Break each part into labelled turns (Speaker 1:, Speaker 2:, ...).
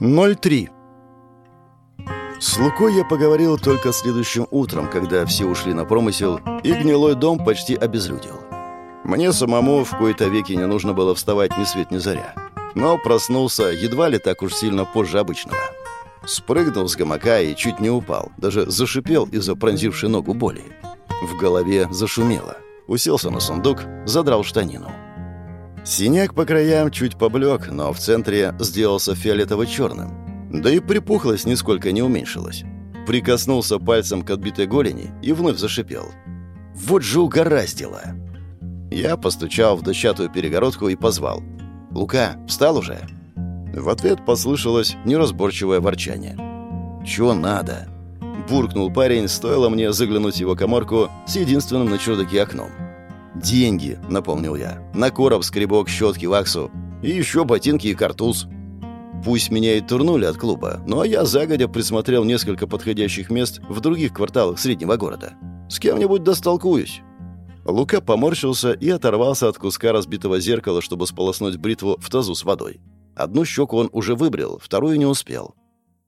Speaker 1: 03. С Лукой я поговорил только следующим утром, когда все ушли на промысел, и гнилой дом почти обезлюдил. Мне самому в кои-то веки не нужно было вставать ни свет ни заря. Но проснулся едва ли так уж сильно позже обычного. Спрыгнул с гамака и чуть не упал, даже зашипел из-за пронзившей ногу боли. В голове зашумело. Уселся на сундук, задрал штанину. Синяк по краям чуть поблек, но в центре сделался фиолетово-черным. Да и припухлость нисколько не уменьшилась. Прикоснулся пальцем к отбитой голени и вновь зашипел. «Вот же угораздило!» Я постучал в дощатую перегородку и позвал. «Лука, встал уже?» В ответ послышалось неразборчивое ворчание. «Чё надо?» Буркнул парень, стоило мне заглянуть в его коморку с единственным на чердаке окном. «Деньги», — напомнил я. «На короб, скребок, щетки, ваксу. И еще ботинки и картуз». Пусть меня и турнули от клуба, но я загодя присмотрел несколько подходящих мест в других кварталах среднего города. С кем-нибудь достолкуюсь. Лука поморщился и оторвался от куска разбитого зеркала, чтобы сполоснуть бритву в тазу с водой. Одну щеку он уже выбрил, вторую не успел.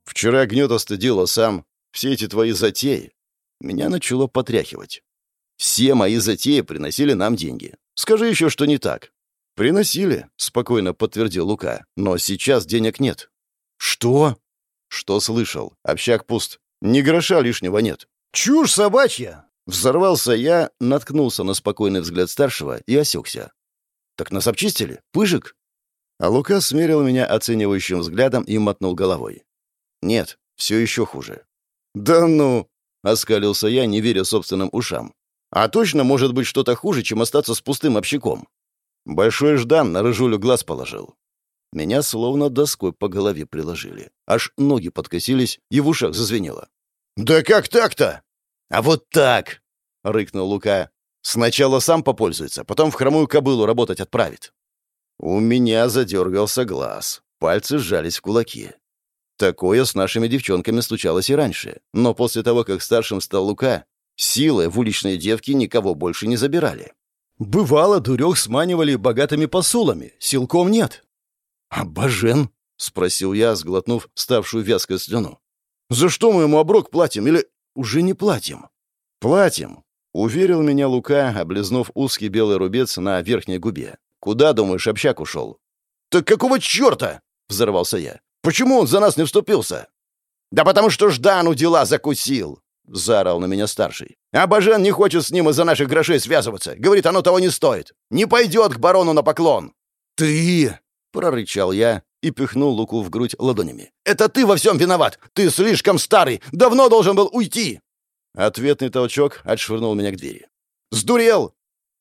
Speaker 1: «Вчера гнет остыдило сам. Все эти твои затеи». Меня начало потряхивать. Все мои затеи приносили нам деньги. Скажи еще, что не так». «Приносили», — спокойно подтвердил Лука. «Но сейчас денег нет». «Что?» «Что слышал? Общак пуст. Ни гроша лишнего нет».
Speaker 2: «Чушь собачья!»
Speaker 1: Взорвался я, наткнулся на спокойный взгляд старшего и осекся. «Так нас обчистили? Пыжик?» А Лука смерил меня оценивающим взглядом и мотнул головой. «Нет, все еще хуже». «Да ну!» — оскалился я, не веря собственным ушам. А точно может быть что-то хуже, чем остаться с пустым общаком. Большой Ждан на рыжулю глаз положил. Меня словно доской по голове приложили. Аж ноги подкосились и в ушах зазвенело.
Speaker 2: «Да как так-то?»
Speaker 1: «А вот так!» — рыкнул Лука. «Сначала сам попользуется, потом в хромую кобылу работать отправит». У меня задергался глаз. Пальцы сжались в кулаки. Такое с нашими девчонками случалось и раньше. Но после того, как старшим стал Лука, Силы в уличные девки никого больше не забирали. Бывало, дурех сманивали богатыми посулами, силком нет. «А Бажен?» — спросил я, сглотнув ставшую вязкой слюну. «За что мы ему оброк платим или уже не платим?» «Платим», — уверил меня Лука, облизнув узкий белый рубец на верхней губе. «Куда, думаешь, общак ушел?»
Speaker 2: «Так какого черта?» — взорвался я. «Почему он за нас не вступился?»
Speaker 1: «Да потому что Ждану дела закусил!» — заорал на меня старший. «А Бажен не хочет с ним из-за наших грошей связываться. Говорит, оно того не стоит. Не пойдет к барону на поклон».
Speaker 2: «Ты!» — прорычал я и пихнул Луку в грудь ладонями. «Это ты во всем виноват! Ты слишком старый! Давно должен был уйти!»
Speaker 1: Ответный толчок отшвырнул меня к двери.
Speaker 2: «Сдурел!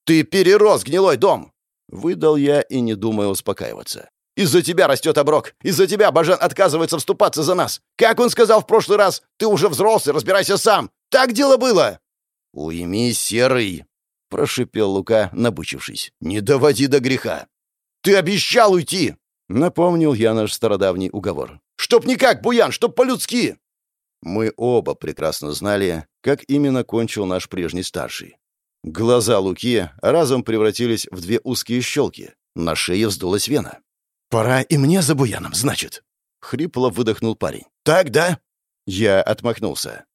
Speaker 2: Ты перерос гнилой дом!»
Speaker 1: Выдал я и не думая успокаиваться.
Speaker 2: Из-за тебя растет оброк. Из-за тебя Бажан отказывается вступаться за нас. Как он сказал в прошлый раз, ты уже взрослый, разбирайся сам. Так дело было!»
Speaker 1: «Уймись, серый!» — прошипел Лука, набучившись.
Speaker 2: «Не доводи до греха!» «Ты обещал уйти!»
Speaker 1: — напомнил я наш стародавний уговор.
Speaker 2: «Чтоб не как Буян, чтоб по-людски!»
Speaker 1: Мы оба прекрасно знали, как именно кончил наш прежний старший. Глаза Луки разом превратились в две узкие щелки. На шее вздулась вена.
Speaker 2: «Пора и мне за Буяном, значит?»
Speaker 1: — хрипло выдохнул парень.
Speaker 2: «Так, да?»
Speaker 1: Я отмахнулся.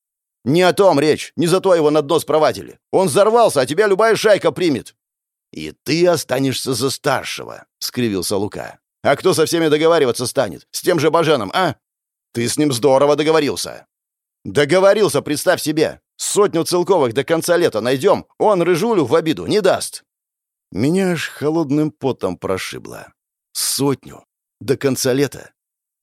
Speaker 2: «Не о том речь. Не за то его на дно спровадили. Он взорвался, а тебя любая шайка примет».
Speaker 1: «И ты останешься за старшего», — скривился Лука.
Speaker 2: «А кто со всеми договариваться станет? С тем же Баженом, а? Ты с ним здорово договорился». «Договорился, представь себе. Сотню целковых до конца лета найдем, он рыжулю в обиду не даст».
Speaker 1: Меня аж холодным потом прошибло. Сотню. До конца лета.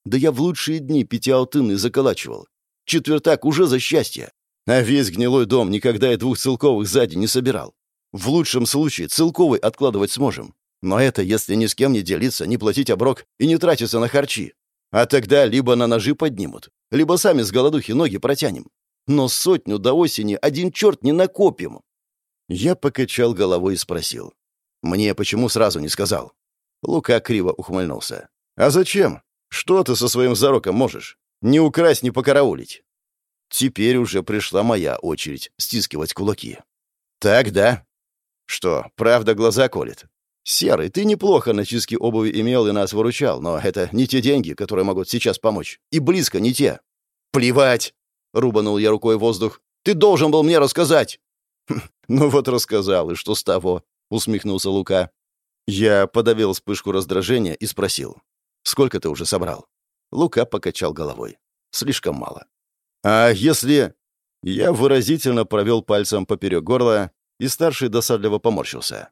Speaker 1: Да я в лучшие дни пятиалтынный заколачивал. Четвертак уже за счастье. А весь гнилой дом никогда и двух целковых сзади не собирал. В лучшем случае целковый откладывать сможем. Но это если ни с кем не делиться, не платить оброк и не тратиться на харчи. А тогда либо на ножи поднимут, либо сами с голодухи ноги протянем. Но сотню до осени один черт не накопим. Я покачал головой и спросил. Мне почему сразу не сказал? Лука криво ухмыльнулся. «А зачем? Что ты со своим зароком можешь? Не украсть, не покараулить». Теперь уже пришла моя очередь стискивать кулаки. «Так, да?» «Что, правда глаза колет?» «Серый, ты неплохо на чистке обуви имел и нас выручал, но это не те деньги, которые могут сейчас помочь. И близко не те».
Speaker 2: «Плевать!» — рубанул я рукой воздух. «Ты должен был мне рассказать!»
Speaker 1: «Ну вот рассказал, и что с того?» — усмехнулся Лука. Я подавил вспышку раздражения и спросил. «Сколько ты уже собрал?» Лука покачал головой. «Слишком мало». «А если...» Я выразительно провел пальцем поперек горла, и старший досадливо поморщился.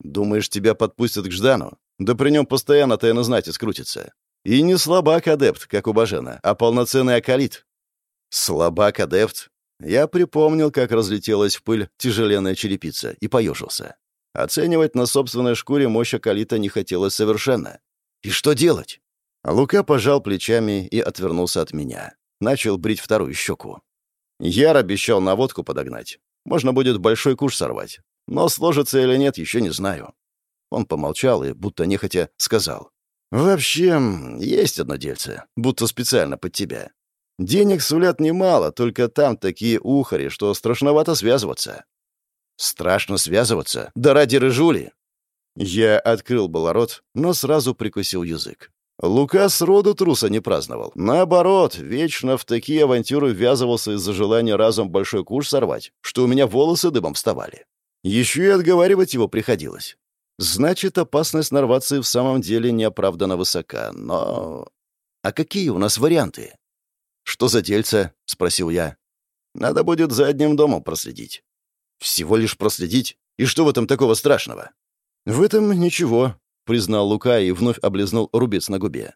Speaker 1: «Думаешь, тебя подпустят к Ждану? Да при нем постоянно тайно знать и скрутится. И не слабак-адепт, как у Бажена, а полноценный акалит». «Слабак-адепт?» Я припомнил, как разлетелась в пыль тяжеленная черепица, и поежился. Оценивать на собственной шкуре мощь акалита не хотелось совершенно. «И что делать?» Лука пожал плечами и отвернулся от меня. Начал брить вторую щеку. Яр обещал наводку подогнать. Можно будет большой куш сорвать. Но сложится или нет, еще не знаю. Он помолчал и, будто нехотя, сказал. «Вообще, есть одно дельце, будто специально под тебя. Денег сулят немало, только там такие ухари, что страшновато связываться». «Страшно связываться? Да ради рыжули!» Я открыл было рот, но сразу прикусил язык. Лука сроду труса не праздновал. Наоборот, вечно в такие авантюры ввязывался из-за желания разом большой куш сорвать, что у меня волосы дыбом вставали. Еще и отговаривать его приходилось. Значит, опасность нарваться и в самом деле неоправданно высока, но... А какие у нас варианты? «Что за дельце?» — спросил я. «Надо будет за одним домом проследить». «Всего лишь проследить? И что в этом такого страшного?» «В этом ничего», — признал Лука и вновь облизнул рубец на губе.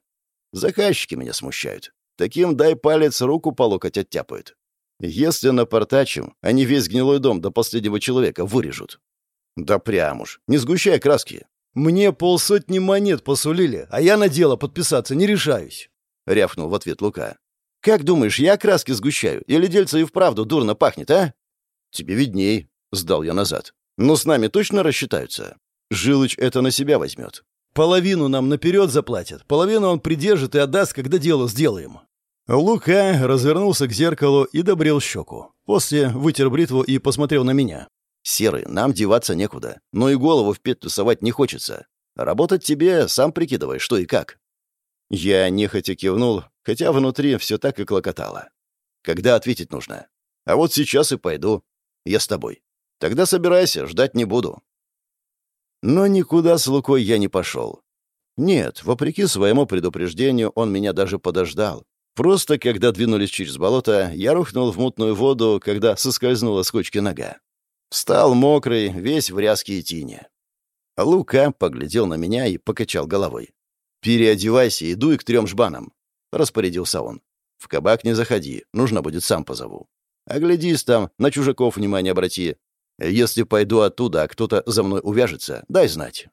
Speaker 1: «Заказчики меня смущают. Таким дай палец, руку по локоть оттяпают. Если напортачим, они весь гнилой дом до последнего человека вырежут». «Да прям уж, не сгущай краски».
Speaker 3: «Мне полсотни монет посулили, а я на дело подписаться не решаюсь», — рявкнул в ответ Лука.
Speaker 1: «Как думаешь, я краски сгущаю? Или дельце и вправду дурно пахнет, а?» «Тебе видней», — сдал я назад. «Но с нами точно рассчитаются?» Жилыч это на себя возьмет.
Speaker 3: Половину нам наперед заплатят, половину он придержит и отдаст, когда дело сделаем». Лука развернулся к зеркалу и добрел щеку. После вытер бритву и посмотрел на меня.
Speaker 1: «Серый, нам деваться некуда, но и голову в петлю совать не хочется. Работать тебе, сам прикидывай, что и как». Я нехотя кивнул, хотя внутри все так и клокотало. «Когда ответить нужно? А вот сейчас и пойду. Я с тобой. Тогда собирайся, ждать не буду». Но никуда с Лукой я не пошел. Нет, вопреки своему предупреждению, он меня даже подождал. Просто, когда двинулись через болото, я рухнул в мутную воду, когда соскользнула с кочки нога. Встал мокрый, весь в ряске и тине. Лука поглядел на меня и покачал головой. «Переодевайся и дуй к трем жбанам», — распорядился он. «В кабак не заходи, нужно будет сам позову. Оглядись там, на чужаков внимание обрати, если пойду оттуда, а кто-то за мной увяжется, дай знать».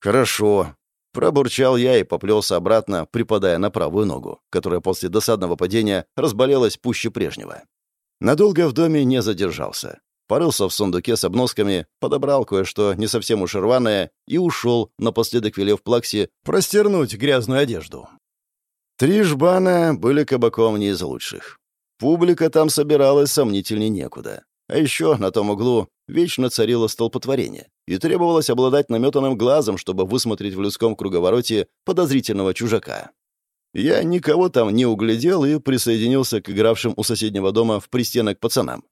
Speaker 1: «Хорошо», — пробурчал я и поплелся обратно, припадая на правую ногу, которая после досадного падения разболелась пуще прежнего. Надолго в доме не задержался. Порылся в сундуке с обносками, подобрал кое-что не совсем уж рваное и ушел, напоследок велев Плаксе простернуть грязную одежду. Три жбана были кабаком не из лучших. Публика там собиралась сомнительней некуда. А еще на том углу вечно царило столпотворение, и требовалось обладать наметанным глазом, чтобы высмотреть в людском круговороте подозрительного чужака. Я никого там не углядел и присоединился к игравшим у соседнего дома в пристенок пацанам.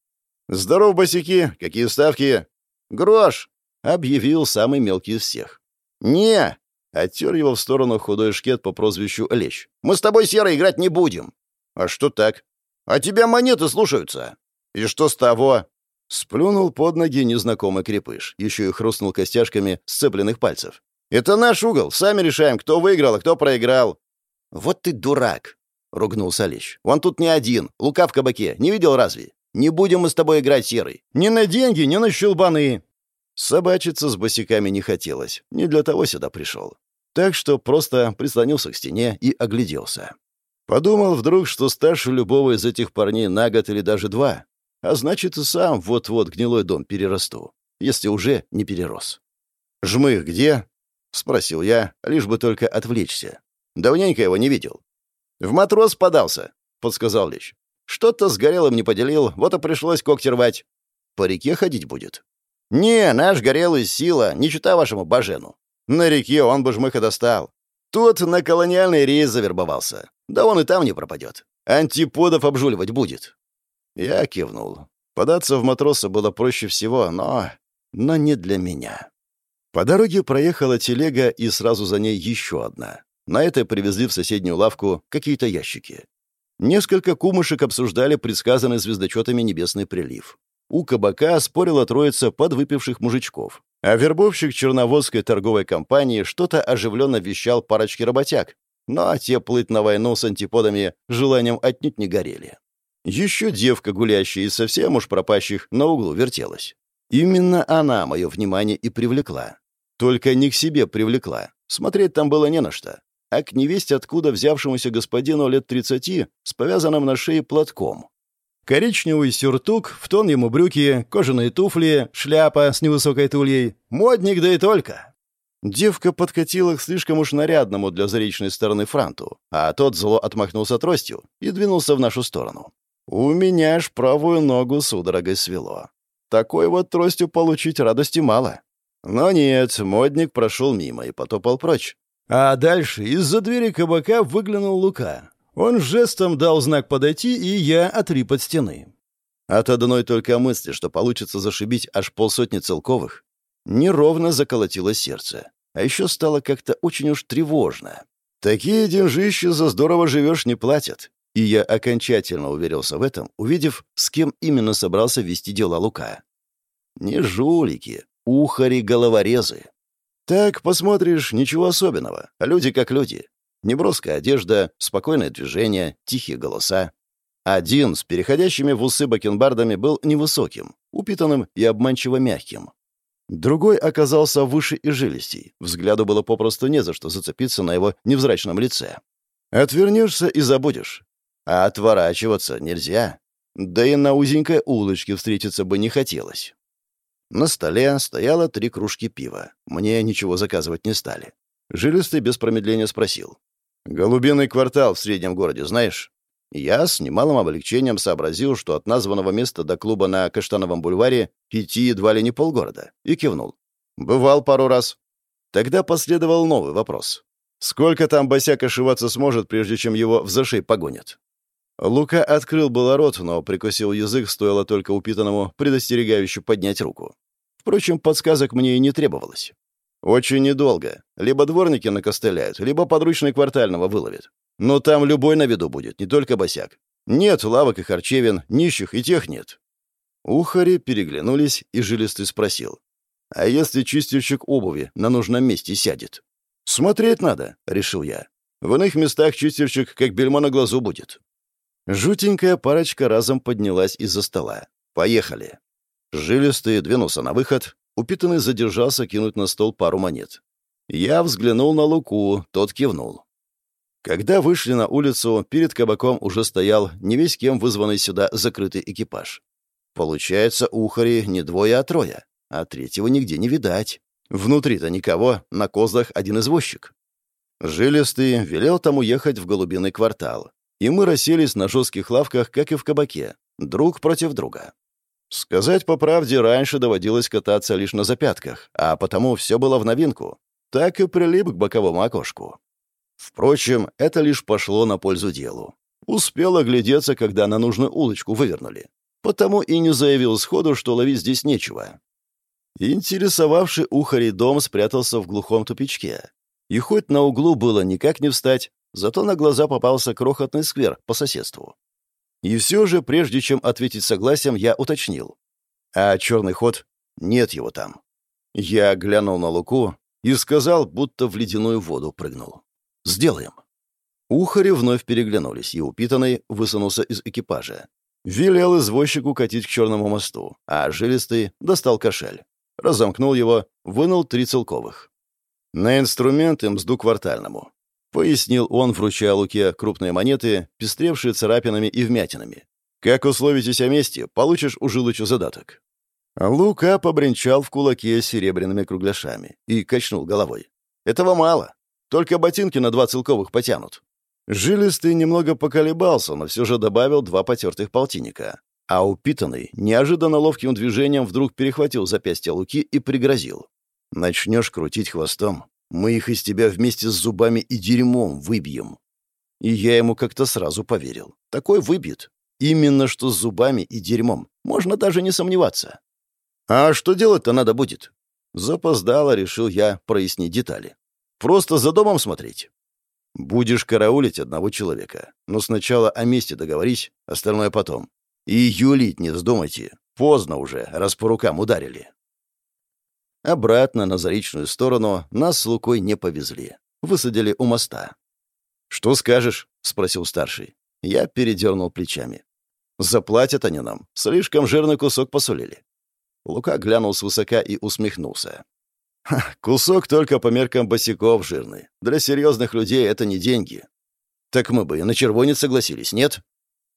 Speaker 1: «Здоров, босики! Какие ставки?» «Грош!» — объявил самый мелкий из всех. «Не!» — оттер его в сторону худой шкет по прозвищу Лещ. «Мы с тобой, Серый, играть не будем!» «А что так?» «А тебя монеты слушаются!» «И что с того?» Сплюнул под ноги незнакомый крепыш, еще и хрустнул костяшками сцепленных пальцев. «Это наш угол, сами решаем, кто выиграл, а кто проиграл». «Вот ты дурак!» — ругнулся Лещ. «Он тут не один, Лука в кабаке, не видел разве? Не будем мы с тобой играть, Серый. Ни на деньги, ни на щелбаны!» Собачиться с босиками не хотелось, не для того сюда пришел. Так что просто прислонился к стене и огляделся. Подумал вдруг, что старше любого из этих парней на год или даже два, а значит, и сам вот-вот гнилой дом перерасту, если уже не перерос. «Жмых где?» — спросил я, лишь бы только отвлечься. Давненько его не видел. «В матрос подался», — подсказал Лещ. «Что-то с горелым не поделил, вот и пришлось когти рвать. По реке ходить будет».
Speaker 2: «Не, наш горелый сила, не чита вашему Бажену. На реке он бы жмыха достал. Тот на колониальный рейс завербовался. Да он и там не пропадет. Антиподов обжуливать будет». Я кивнул. Податься в матроса было проще всего, но... но не для меня. По дороге проехала телега и сразу за ней еще одна. На это привезли в соседнюю лавку какие-то ящики. Несколько кумышек обсуждали предсказанный звездочетами небесный прилив. У кабака спорила троица подвыпивших мужичков. А вербовщик черноводской торговой компании что-то оживленно вещал парочке работяг. Но те плыть на войну с антиподами желанием отнюдь не горели. Еще девка, гулящая из совсем уж пропащих, на углу вертелась. Именно она мое внимание и привлекла. Только не к себе привлекла. Смотреть там было не на что. А к невесть откуда взявшемуся господину лет тридцати с повязанным на шее платком. Коричневый сюртук, в тон ему брюки, кожаные туфли, шляпа с невысокой тульей. Модник, да и только. Девка подкатила к слишком уж нарядному для заречной стороны франту, а тот зло отмахнулся тростью и двинулся в нашу сторону. У меня аж правую ногу судорогой свело. Такой вот тростью получить радости мало. Но нет, модник прошел мимо и потопал прочь. А дальше из-за двери кабака выглянул Лука. Он жестом дал знак подойти, и я отрип от стены. От одной только мысли, что получится зашибить аж полсотни целковых, неровно заколотило сердце. А еще стало как-то очень уж тревожно. Такие деньжища за здорово живешь не платят. И я окончательно уверился в этом, увидев, с кем именно собрался вести дела Лука. Не жулики, ухари-головорезы. Так, посмотришь, ничего особенного. Люди как люди. Неброская одежда, спокойное движение, тихие голоса. Один с переходящими в усы бакенбардами был невысоким, упитанным и обманчиво мягким. Другой оказался выше и жилистей. Взгляду было попросту не за что зацепиться на его невзрачном лице. Отвернешься и забудешь. А отворачиваться нельзя. Да и на узенькой улочке встретиться бы не хотелось. На столе стояло три кружки пива. Мне ничего заказывать не стали. Жилистый без промедления спросил. «Голубиный квартал в среднем городе знаешь?» Я с немалым облегчением сообразил, что от названного места до клуба на Каштановом бульваре идти едва ли не полгорода, и кивнул. «Бывал пару раз». Тогда последовал новый вопрос. «Сколько там босяк ошиваться сможет, прежде чем его в зашей погонят?» Лука открыл было рот, но прикусил язык, стоило только упитанному предостерегающе поднять руку. Впрочем, подсказок мне и не требовалось. Очень недолго. Либо дворники накостыляют, либо подручный квартального выловит. Но там любой на виду будет, не только босяк. Нет лавок и харчевин, нищих и тех нет. Ухари переглянулись, и жилистый спросил. «А если чистильщик обуви на нужном месте сядет?» «Смотреть надо», — решил я. «В иных местах чистильщик как бельмо на глазу будет». Жутенькая парочка разом поднялась из-за стола. «Поехали!» Жилистый двинулся на выход, упитанный задержался кинуть на стол пару монет. Я взглянул на Луку, тот кивнул. Когда вышли на улицу, перед кабаком уже стоял не весь кем вызванный сюда закрытый экипаж. Получается, ухари не двое, а трое, а третьего нигде не видать. Внутри-то никого, на козлах один извозчик. Жилистый велел тому ехать в голубиный квартал, и мы расселись на жестких лавках, как и в кабаке, друг против друга. Сказать по правде, раньше доводилось кататься лишь на запятках, а потому все было в новинку. Так и прилип к боковому окошку. Впрочем, это лишь пошло на пользу делу. Успел оглядеться, когда на нужную улочку вывернули. Потому и не заявил сходу, что ловить здесь нечего. Интересовавший ухарей дом спрятался в глухом тупичке. И хоть на углу было никак не встать, Зато на глаза попался крохотный сквер по соседству. И все же, прежде чем ответить согласием, я уточнил. А черный ход? Нет его там. Я глянул на Луку и сказал, будто в ледяную воду прыгнул. «Сделаем». Ухари вновь переглянулись, и упитанный высунулся из экипажа. Велел извозчику катить к черному мосту, а жилистый достал кошель. Разомкнул его, вынул три целковых. На инструменты мзду квартальному. — пояснил он, вручая Луке крупные монеты, пестревшие царапинами и вмятинами. «Как условитесь о месте, получишь у Жилыча задаток». Лука побренчал в кулаке серебряными кругляшами и качнул головой. «Этого мало. Только ботинки на два целковых потянут». Жилистый немного поколебался, но все же добавил два потертых полтинника.
Speaker 1: А упитанный неожиданно ловким движением вдруг перехватил запястье Луки и пригрозил. «Начнешь крутить хвостом, мы их из тебя вместе с зубами и дерьмом выбьем». И я ему как-то сразу поверил. Такой выбьет. Именно что с зубами и дерьмом. Можно даже не сомневаться. А что делать-то надо будет? Запоздало, решил я прояснить детали. Просто за домом смотреть. Будешь караулить одного человека. Но сначала о месте договорись, остальное потом. И юлить не вздумайте. Поздно уже, раз по рукам ударили. Обратно на Заречную сторону нас с Лукой не повезли. Высадили у моста. «Что скажешь?» — спросил старший. Я передернул плечами. «Заплатят они нам. Слишком жирный кусок посулили». Лука глянул свысока и усмехнулся. кусок только по меркам босиков жирный. Для серьезных людей это не деньги. Так мы бы и на червонец согласились, нет?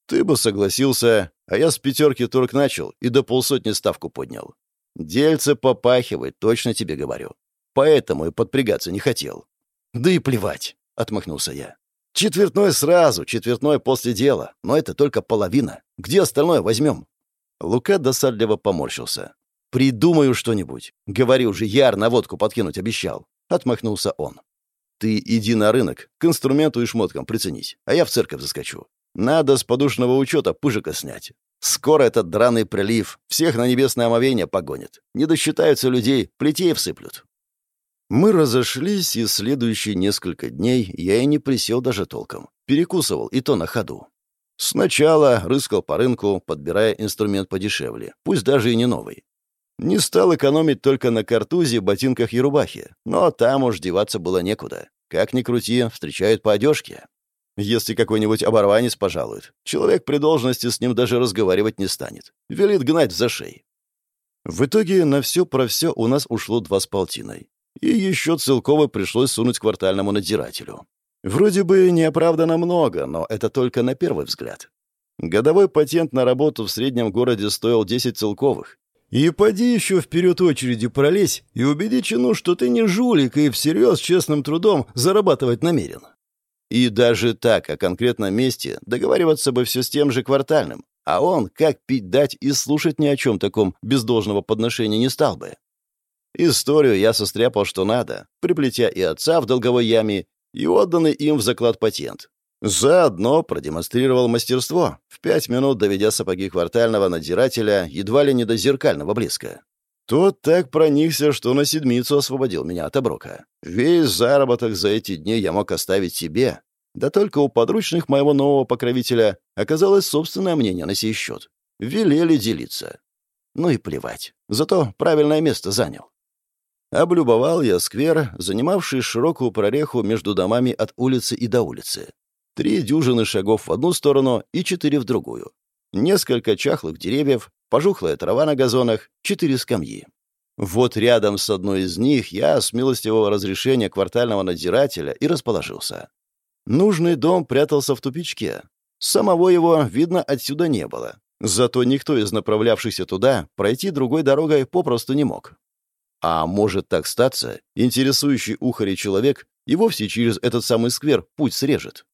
Speaker 1: Ты бы согласился, а я с пятерки торг начал и до полсотни ставку поднял. Дельце попахивает, точно тебе говорю. Поэтому и подпрягаться не хотел. Да и плевать, — отмахнулся я. Четвертной сразу, четвертной после дела. Но это только половина. Где остальное возьмем? Лука досадливо поморщился. «Придумаю что-нибудь. Говорил же, Яр на водку подкинуть обещал». Отмахнулся он. «Ты иди на рынок, к инструменту и шмоткам приценись, а я в церковь заскочу. Надо с подушного учета пыжика снять. Скоро этот драный прилив всех на небесное омовение погонит. Не досчитаются людей, плетей всыплют». Мы разошлись, и следующие несколько дней я и не присел даже толком. Перекусывал, и то на ходу. Сначала рыскал по рынку, подбирая инструмент подешевле, пусть даже и не новый. Не стал экономить только на картузе, ботинках и рубахе, но там уж деваться было некуда. Как ни крути, встречают по одежке. Если какой-нибудь оборванец пожалует, человек при должности с ним даже разговаривать не станет. Велит гнать за шеи. В итоге на все про все у нас ушло два с полтиной. И еще целково пришлось сунуть квартальному надзирателю. Вроде бы неоправданно много, но это только на первый взгляд. Годовой патент на работу в среднем городе стоил 10 целковых. И поди еще вперед очереди пролезь и убеди чину, что ты не жулик и всерьез честным трудом зарабатывать намерен. И даже так, о конкретном месте, договариваться бы все с тем же квартальным, а он, как пить дать и слушать ни о чем таком без должного подношения не стал бы. Историю я состряпал что надо, приплетя и отца в долговой яме, и отданный им в заклад патент. Заодно продемонстрировал мастерство, в пять минут доведя сапоги квартального надзирателя едва ли не до зеркального блеска. Тот так проникся, что на седмицу освободил меня от оброка. Весь заработок за эти дни я мог оставить себе. Да только у подручных моего нового покровителя оказалось собственное мнение на сей счет. Велели делиться. Ну и плевать. Зато правильное место занял. Облюбовал я сквер, занимавший широкую прореху между домами от улицы и до улицы. Три дюжины шагов в одну сторону и четыре в другую. Несколько чахлых деревьев, пожухлая трава на газонах, четыре скамьи. Вот рядом с одной из них я с милостивого разрешения квартального надзирателя и расположился. Нужный дом прятался в тупичке. Самого его, видно, отсюда не было. Зато никто из направлявшихся туда пройти другой дорогой попросту не мог. А может так статься, интересующий ухари человек и вовсе через этот самый сквер путь срежет.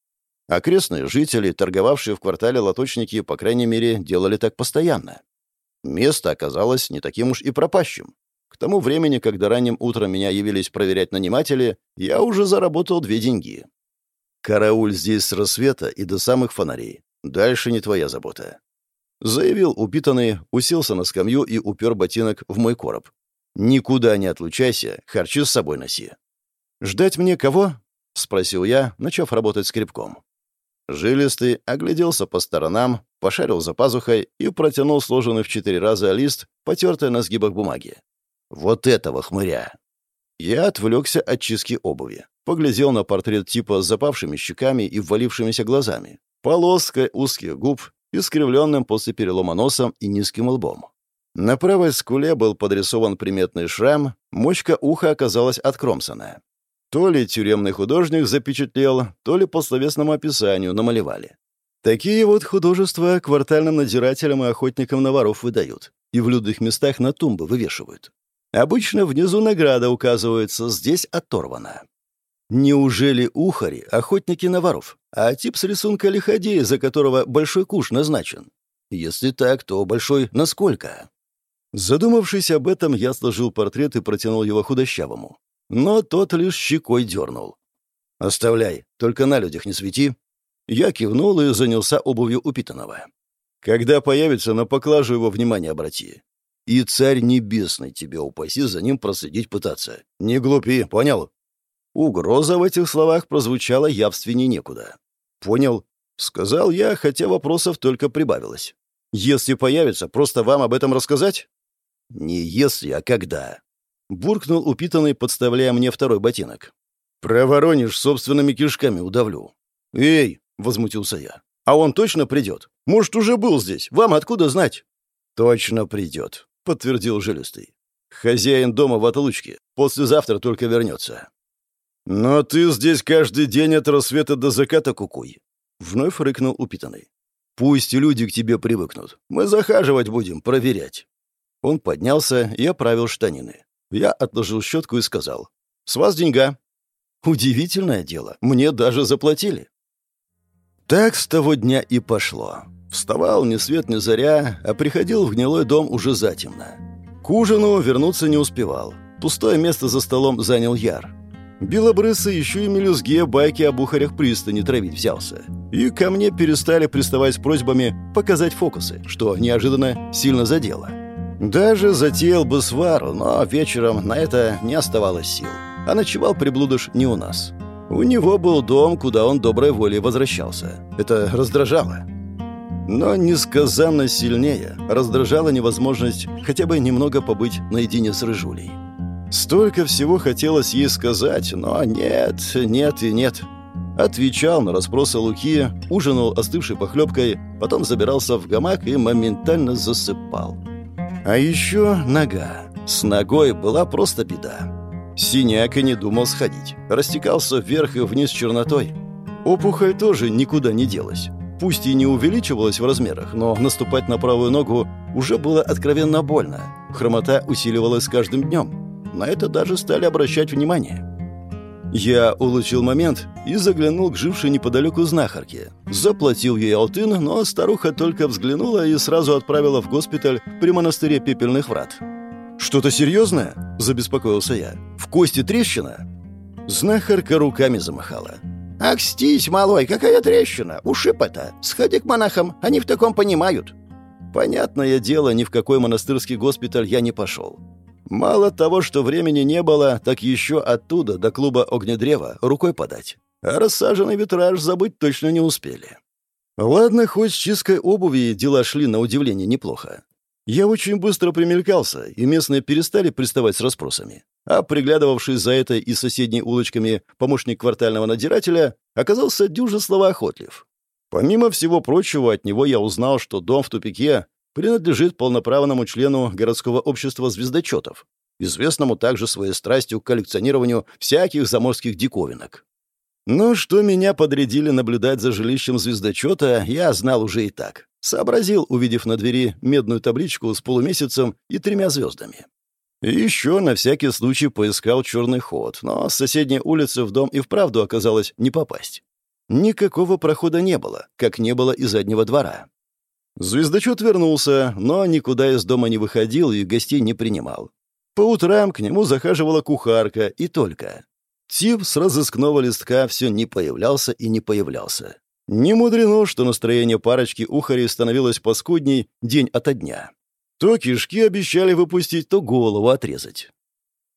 Speaker 1: Окрестные жители, торговавшие в квартале лоточники, по крайней мере, делали так постоянно. Место оказалось не таким уж и пропащим. К тому времени, когда ранним утром меня явились проверять наниматели, я уже заработал две деньги. «Карауль здесь с рассвета и до самых фонарей. Дальше не твоя забота». Заявил упитанный, уселся на скамью и упер ботинок в мой короб. «Никуда не отлучайся, харчи с собой носи». «Ждать мне кого?» — спросил я, начав работать скребком. Жилистый огляделся по сторонам, пошарил за пазухой и протянул сложенный в четыре раза лист, потертый на сгибах бумаги. «Вот этого хмыря!» Я отвлекся от чистки обуви. Поглядел на портрет типа с запавшими щеками и ввалившимися глазами, полоской узких губ, искривленным после перелома носом и низким лбом. На правой скуле был подрисован приметный шрам, мочка уха оказалась откромсанная. То ли тюремный художник запечатлел, то ли по словесному описанию намалевали. Такие вот художества квартальным надзирателям и охотникам на воров выдают и в людных местах на тумбы вывешивают. Обычно внизу награда указывается, здесь оторвана. Неужели ухари — охотники на воров, а тип с рисунка лиходея, за которого большой куш назначен? Если так, то большой насколько?
Speaker 3: Задумавшись об этом, я сложил портрет и протянул его худощавому. Но тот лишь щекой дернул.
Speaker 1: «Оставляй, только на людях не свети».
Speaker 3: Я кивнул и занялся обувью упитанного. «Когда появится, на поклажу его внимание обрати. И царь небесный тебя упаси за ним проследить пытаться. Не глупи, понял?» Угроза в этих словах прозвучала явственнее некуда. «Понял», — сказал я, хотя вопросов только прибавилось. «Если появится, просто вам об этом рассказать?»
Speaker 1: «Не если, а когда», —
Speaker 3: буркнул упитанный, подставляя мне второй ботинок. «Проворонишь, собственными кишками удавлю». «Эй!» — возмутился я. «А он точно придет? Может, уже был здесь? Вам откуда знать?»
Speaker 1: «Точно придет», — подтвердил жилистый.
Speaker 3: «Хозяин дома в отлучке. Послезавтра только вернется». «Но ты здесь каждый день от рассвета до заката кукуй», — вновь рыкнул упитанный. «Пусть люди к тебе привыкнут. Мы захаживать будем, проверять». Он поднялся и оправил штанины. Я отложил щетку и сказал. «С вас деньга». Удивительное дело. Мне даже заплатили. Так с того дня и пошло. Вставал ни свет ни заря, а приходил в гнилой дом уже затемно. К ужину вернуться не успевал. Пустое место за столом занял Яр. Белобрысый еще и мелюзге байки о бухарях пристани травить взялся. И ко мне перестали приставать с просьбами показать фокусы, что неожиданно сильно задело. Даже затеял бы свару, но вечером на это не оставалось сил. А ночевал приблудыш не у нас. У него был дом, куда он доброй волей возвращался. Это раздражало. Но несказанно сильнее раздражала невозможность хотя бы немного побыть наедине с Рыжулей. Столько всего хотелось ей сказать, но нет, нет и нет. Отвечал на расспросы Луки, ужинал остывшей похлебкой, потом забирался в гамак и моментально засыпал. А еще нога. С ногой была просто беда. Синяк и не думал сходить. Растекался вверх и вниз чернотой. Опухоль тоже никуда не делась. Пусть и не увеличивалась в размерах, но наступать на правую ногу уже было откровенно больно. Хромота усиливалась с каждым днем. На это даже стали обращать внимание. Я улучил момент и заглянул к жившей неподалеку знахарке. Заплатил ей алтын, но старуха только взглянула и сразу отправила в госпиталь при монастыре Пепельных Врат. «Что-то серьезное?» – забеспокоился я. «В кости трещина?» Знахарка руками замахала.
Speaker 2: «Ах, стись, малой, какая трещина! Ушиб это! Сходи к монахам, они в таком понимают!»
Speaker 3: Понятное дело, ни в какой монастырский госпиталь я не пошел. Мало того, что времени не было, так еще оттуда до клуба Огнедрева рукой подать. А рассаженный витраж забыть точно не успели. Ладно, хоть с чисткой обуви дела шли на удивление неплохо. Я очень быстро примелькался, и местные перестали приставать с расспросами. А приглядывавший за этой и соседней улочками помощник квартального надзирателя оказался дюже словоохотлив. Помимо всего прочего, от него я узнал, что дом в тупике принадлежит полноправному члену городского общества звездочетов, известному также своей страстью к коллекционированию всяких заморских диковинок. Но что меня подрядили наблюдать за жилищем звездочета, я знал уже и так. Сообразил, увидев на двери медную табличку с полумесяцем и тремя звездами. И еще на всякий случай поискал черный ход, но с соседней улицы в дом и вправду оказалось не попасть. Никакого прохода не было, как не было и заднего двора. Звездочет вернулся, но никуда из дома не выходил и гостей не принимал. По утрам к нему захаживала кухарка, и только. Тип с разыскного листка все не появлялся и не появлялся. Не мудрено, что настроение парочки ухарей становилось паскудней день ото дня. То кишки обещали выпустить, то голову отрезать.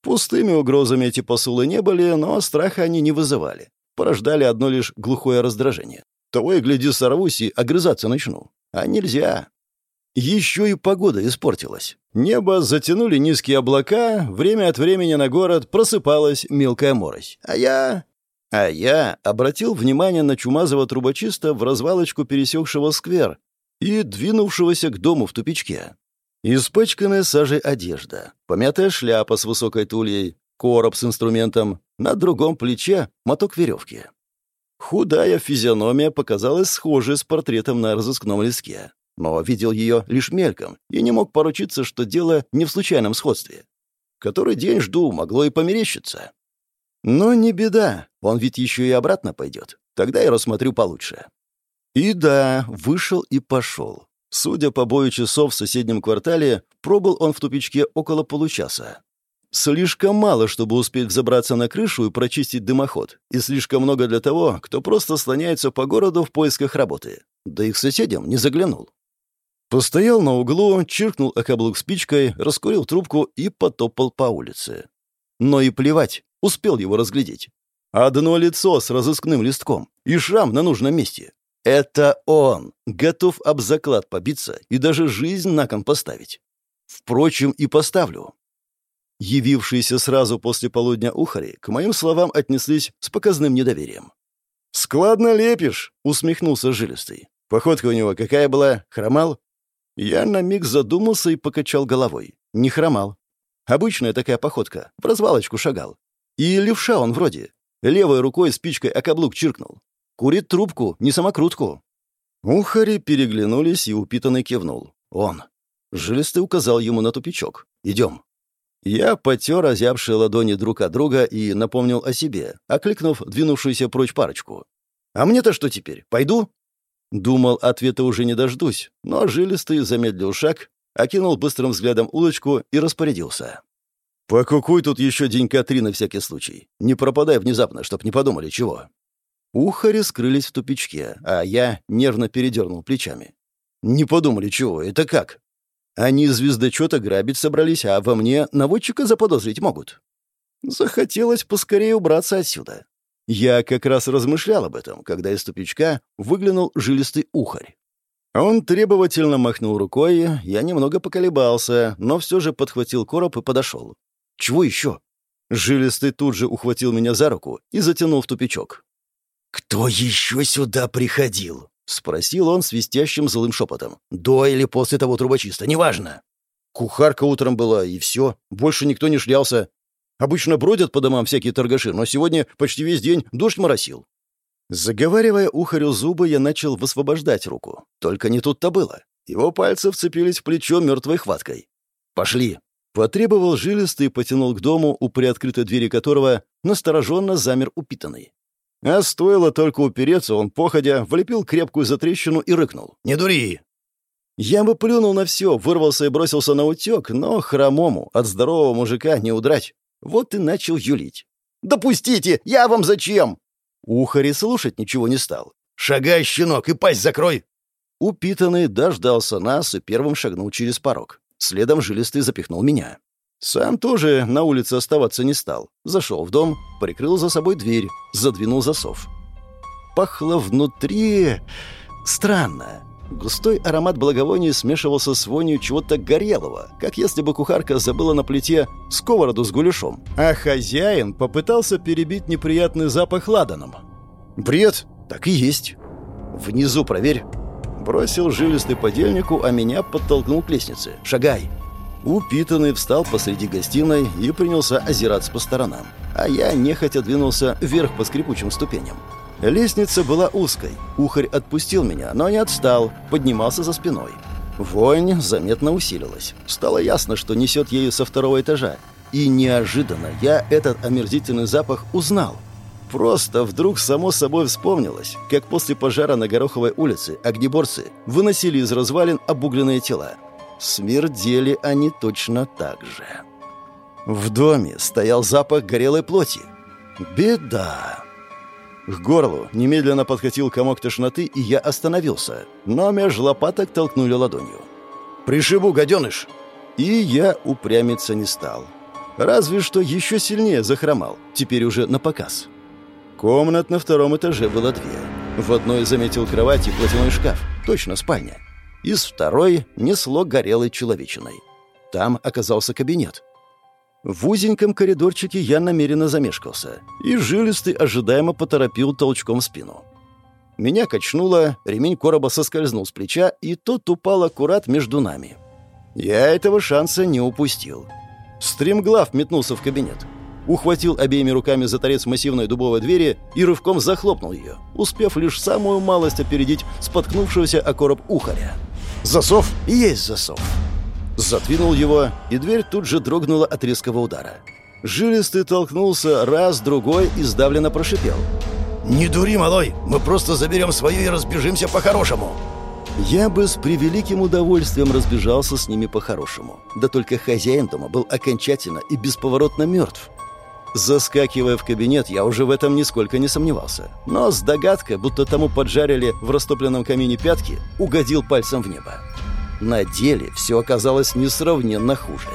Speaker 3: Пустыми угрозами эти посулы не были, но страха они не вызывали. Порождали одно лишь глухое раздражение. Того и гляди сорвусь и огрызаться начну. А нельзя. Еще и погода испортилась. Небо затянули низкие облака, время от времени на город просыпалась мелкая морось. А я... А я обратил внимание на чумазого трубочиста в развалочку пересекшего сквер и двинувшегося к дому в тупичке. Испачканная сажей одежда, помятая шляпа с высокой тульей, короб с инструментом, на другом плече моток веревки. Худая физиономия показалась схожей с портретом на разыскном листке, но видел ее лишь мельком и не мог поручиться, что дело не в случайном сходстве. Который день жду, могло и померещиться. Но не беда, он ведь еще и обратно пойдет. Тогда я рассмотрю получше. И да, вышел и пошел. Судя по бою часов в соседнем квартале, пробыл он в тупичке около получаса. Слишком мало, чтобы успеть взобраться на крышу и прочистить дымоход, и слишком много для того, кто просто слоняется по городу в поисках работы. Да и к соседям не заглянул. Постоял на углу, чиркнул о каблук спичкой, раскурил трубку и потопал по улице. Но и плевать, успел его разглядеть. Одно лицо с разыскным листком и шрам на нужном месте. Это он, готов об заклад побиться и даже жизнь на кон поставить. Впрочем, и поставлю. Явившиеся сразу после полудня ухари к моим словам отнеслись с показным недоверием. «Складно лепишь!» — усмехнулся жилистый. «Походка у него какая была? Хромал?» Я на миг задумался и покачал головой. Не хромал. Обычная такая походка. В развалочку шагал. И левша он вроде. Левой рукой спичкой о каблук чиркнул. Курит трубку, не самокрутку. Ухари переглянулись, и упитанный кивнул. «Он». Жилистый указал ему на тупичок. «Идем». Я потер озябшие ладони друг от друга и напомнил о себе, окликнув двинувшуюся прочь парочку. «А мне-то что теперь? Пойду?» Думал, ответа уже не дождусь, но жилистый замедлил шаг, окинул быстрым взглядом улочку и распорядился. «Покукуй тут еще денька три на всякий случай. Не пропадай внезапно, чтоб не подумали чего». Ухари скрылись в тупичке, а я нервно передернул плечами. «Не подумали чего, это как?» Они звездочета грабить собрались, а во мне наводчика заподозрить могут. Захотелось поскорее убраться отсюда. Я как раз размышлял об этом, когда из тупичка выглянул жилистый ухарь. Он требовательно махнул рукой, я немного поколебался, но все же подхватил короб и подошел. «Чего еще?» Жилистый тут же ухватил меня за руку и затянул в тупичок. «Кто еще сюда приходил?» — спросил он свистящим злым шепотом. «До или после того трубочиста, неважно». Кухарка утром была, и все. Больше никто не шлялся. Обычно бродят по домам всякие торгаши, но сегодня почти весь день дождь моросил. Заговаривая ухарю зубы, я начал высвобождать руку. Только не тут-то было. Его пальцы вцепились в плечо мертвой хваткой. «Пошли!» Потребовал жилистый и потянул к дому, у приоткрытой двери которого настороженно замер упитанный. А стоило только упереться, он, походя, влепил крепкую затрещину и рыкнул. «Не дури!» Я бы плюнул на все, вырвался и бросился на утек, но хромому от здорового мужика не удрать. Вот и начал юлить. «Допустите! Я вам зачем?» Ухари слушать ничего не стал. «Шагай, щенок, и пасть закрой!» Упитанный дождался нас и первым шагнул через порог. Следом жилистый запихнул меня. Сам тоже на улице оставаться не стал. Зашел в дом, прикрыл за собой дверь, задвинул засов. Пахло внутри... странно. Густой аромат благовоний смешивался с вонью чего-то горелого, как если бы кухарка забыла на плите сковороду с гуляшом. А хозяин попытался перебить неприятный запах ладаном. «Бред! Так и есть!» «Внизу проверь!» Бросил жилистый подельнику, а меня подтолкнул к лестнице. «Шагай!» Упитанный встал посреди гостиной и принялся озираться по сторонам, а я нехотя двинулся вверх по скрипучим ступеням. Лестница была узкой. Ухарь отпустил меня, но не отстал, поднимался за спиной. Вонь заметно усилилась. Стало ясно, что несет ею со второго этажа. И неожиданно я этот омерзительный запах узнал. Просто вдруг само собой вспомнилось, как после пожара на Гороховой улице огнеборцы выносили из развалин обугленные тела. Смердели они точно так же. В доме стоял запах горелой плоти. Беда. К горлу немедленно подкатил комок тошноты, и я остановился, но меж лопаток толкнули ладонью. «Пришибу, гаденыш!» И я упрямиться не стал. Разве что еще сильнее захромал, теперь уже на показ. Комнат на втором этаже было две. В одной заметил кровать и платяной шкаф, точно спальня. Из второй несло горелой человечиной. Там оказался кабинет. В узеньком коридорчике я намеренно замешкался, и жилистый ожидаемо поторопил толчком в спину. Меня качнуло, ремень короба соскользнул с плеча, и тот упал аккурат между нами. Я этого шанса не упустил. Стремглав метнулся в кабинет. Ухватил обеими руками за торец массивной дубовой двери и рывком захлопнул ее, успев лишь самую малость опередить споткнувшегося о короб ухаря. «Засов?» «Есть засов». Задвинул его, и дверь тут же дрогнула от резкого удара. Жилистый толкнулся раз, другой и сдавленно прошипел. «Не дури, малой! Мы просто заберем свое и разбежимся по-хорошему!» Я бы с превеликим удовольствием разбежался с ними по-хорошему. Да только хозяин дома был окончательно и бесповоротно мертв. Заскакивая в кабинет, я уже в этом нисколько не сомневался. Но с догадкой, будто тому поджарили в растопленном камине пятки, угодил пальцем в небо. На деле все оказалось несравненно хуже.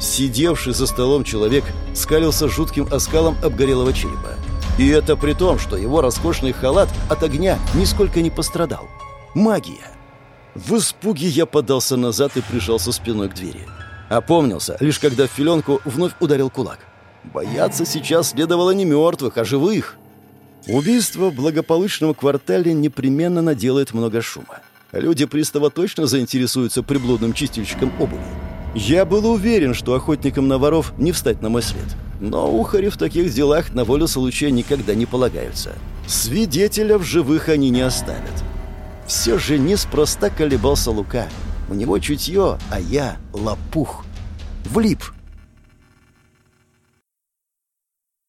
Speaker 3: Сидевший за столом человек скалился жутким оскалом обгорелого черепа. И это при том, что его роскошный халат от огня нисколько не пострадал. Магия. В испуге я подался назад и прижался спиной к двери. Опомнился, лишь когда в филенку вновь ударил кулак. Бояться сейчас следовало не мертвых, а живых. Убийство в благополучном квартале непременно наделает много шума. Люди пристава точно заинтересуются приблудным чистильщиком обуви. Я был уверен, что охотникам на воров не встать на мой след. Но ухари в таких делах на волю случая никогда не полагаются. Свидетеля в живых они не оставят. Все же неспроста колебался Лука. У него чутье, а я — лопух. Влип —